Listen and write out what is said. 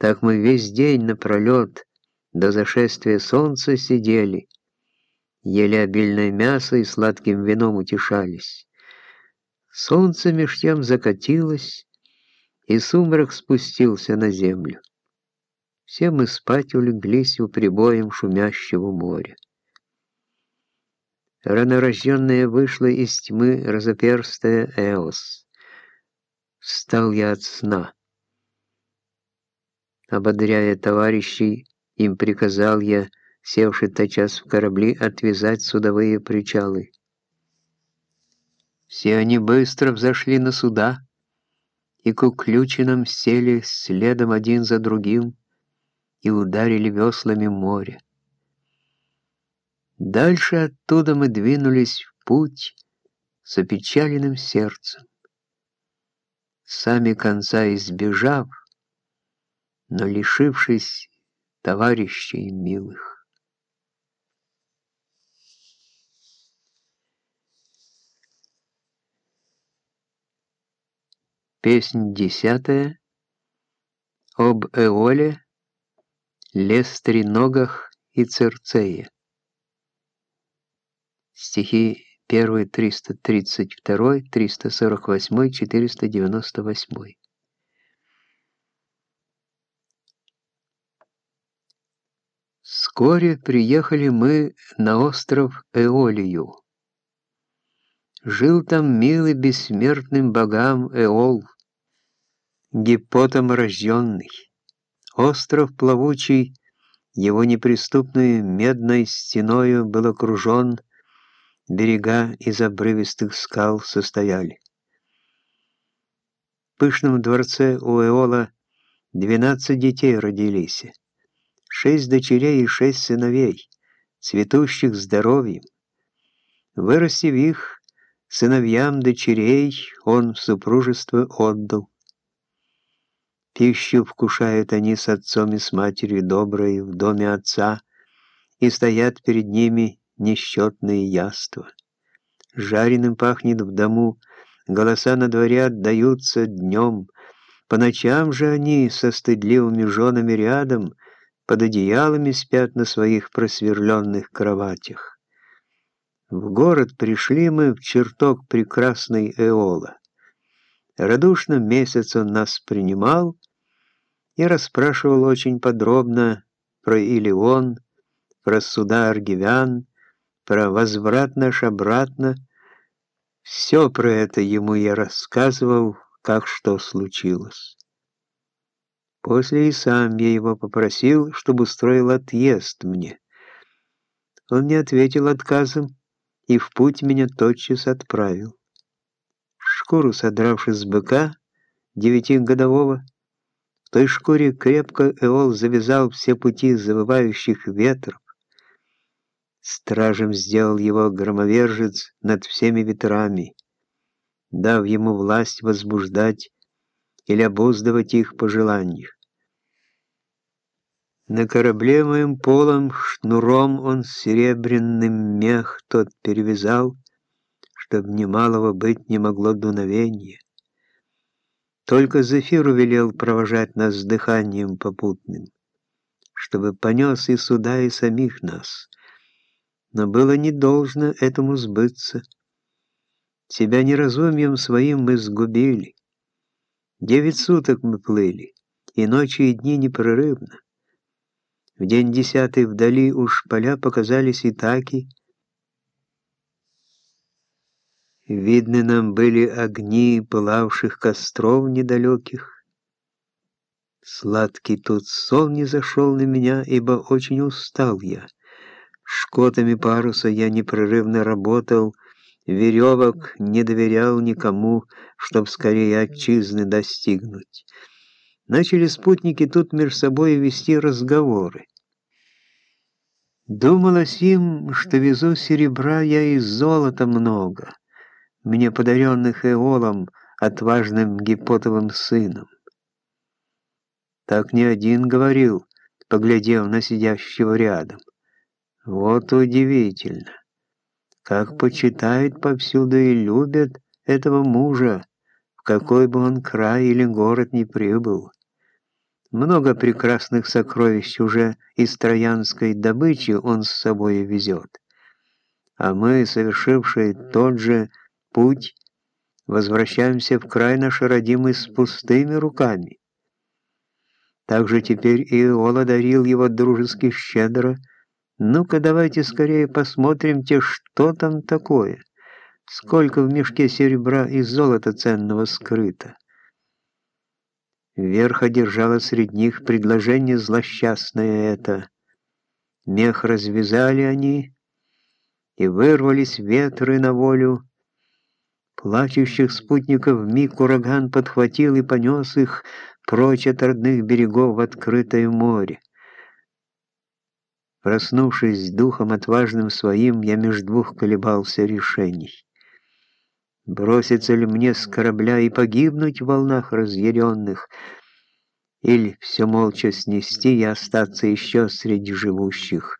Так мы весь день напролет до зашествия солнца сидели, ели обильное мясо и сладким вином утешались. Солнце меж тем закатилось, и сумрак спустился на землю. Все мы спать улеглись у прибоем шумящего моря. Ранорожденная вышла из тьмы разоперстая Эос. Встал я от сна. Ободряя товарищей, им приказал я, севший тотчас в корабли, отвязать судовые причалы. Все они быстро взошли на суда, и к уключинам сели следом один за другим и ударили веслами море. Дальше оттуда мы двинулись в путь с опечаленным сердцем. Сами конца избежав, но лишившись товарищей милых. Песнь десятая об Эоле, Лестриногах и Церцее. Стихи 1, 332, 348, 498. Вскоре приехали мы на остров Эолию. Жил там милый бессмертным богам Эол, гипотом рожденный. Остров плавучий, его неприступной медной стеною был окружен, берега из обрывистых скал состояли. В пышном дворце у Эола двенадцать детей родились шесть дочерей и шесть сыновей, цветущих здоровьем. Вырастив их, сыновьям дочерей он в супружество отдал. Пищу вкушают они с отцом и с матерью доброй в доме отца, и стоят перед ними несчетные яства. Жареным пахнет в дому, голоса на дворе отдаются днем, по ночам же они со стыдливыми женами рядом — под одеялами спят на своих просверленных кроватях. В город пришли мы в чертог прекрасной Эола. Радушно месяц он нас принимал и расспрашивал очень подробно про Илион, про суда аргивян, про возврат наш обратно. Все про это ему я рассказывал, как что случилось. После и сам я его попросил, чтобы устроил отъезд мне. Он не ответил отказом и в путь меня тотчас отправил. Шкуру содравши с быка, девятигодового, в той шкуре крепко Эол завязал все пути завывающих ветров. Стражем сделал его громовержец над всеми ветрами, дав ему власть возбуждать или обуздывать их по желанию. На корабле моим полом шнуром он серебряным мех тот перевязал, чтоб немалого быть не могло дуновения. Только Зефиру велел провожать нас с дыханием попутным, чтобы понес и суда, и самих нас. Но было не должно этому сбыться. Себя неразумием своим мы сгубили. Девять суток мы плыли, и ночи и дни непрерывно. В день десятый вдали уж поля показались и таки. Видны нам были огни пылавших костров недалеких. Сладкий тут сон не зашел на меня, ибо очень устал я. Шкотами паруса я непрерывно работал, веревок не доверял никому, чтоб скорее отчизны достигнуть. Начали спутники тут между собой вести разговоры. Думалось им, что везу серебра я и золота много, мне подаренных Эолом, отважным Гипотовым сыном. Так не один говорил, поглядев на сидящего рядом. Вот удивительно как почитают повсюду и любят этого мужа, в какой бы он край или город ни прибыл. Много прекрасных сокровищ уже из троянской добычи он с собой везет. А мы, совершившие тот же путь, возвращаемся в край наш родимый с пустыми руками. Также теперь и Иола дарил его дружески щедро. Ну-ка давайте скорее посмотрим те, что там такое. Сколько в мешке серебра и золота ценного скрыто. Верх одержала среди них предложение злосчастное это. Мех развязали они, и вырвались ветры на волю. Плачущих спутников миг ураган подхватил и понес их, прочь от родных берегов в открытое море. Проснувшись духом отважным своим, я меж двух колебался решений. Броситься ли мне с корабля и погибнуть в волнах разъяренных, или все молча снести и остаться еще среди живущих —